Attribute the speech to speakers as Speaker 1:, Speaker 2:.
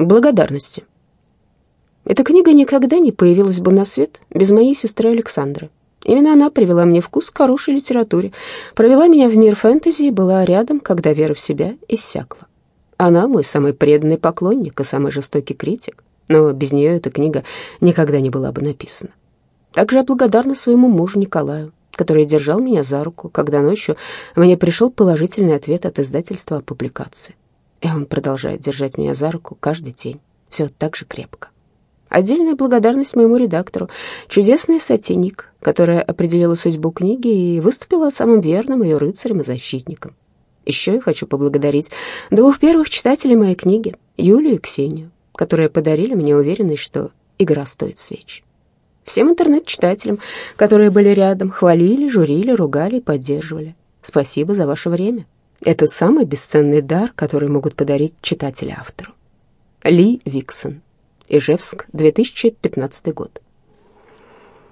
Speaker 1: Благодарности. Эта книга никогда не появилась бы на свет без моей сестры Александры. Именно она привела мне вкус к хорошей литературе, провела меня в мир фэнтези и была рядом, когда вера в себя иссякла. Она мой самый преданный поклонник и самый жестокий критик, но без нее эта книга никогда не была бы написана. Также я благодарна своему мужу Николаю, который держал меня за руку, когда ночью мне пришел положительный ответ от издательства о публикации. И он продолжает держать меня за руку каждый день, все так же крепко. Отдельная благодарность моему редактору, чудесный сатиник, которая определила судьбу книги и выступила самым верным ее рыцарем и защитником. Еще я хочу поблагодарить двух первых читателей моей книги, Юлию и Ксению, которые подарили мне уверенность, что игра стоит свеч. Всем интернет-читателям, которые были рядом, хвалили, журили, ругали и поддерживали. Спасибо за ваше время. Это самый бесценный дар, который могут подарить читатели автору. Ли Виксон. Ижевск, 2015 год.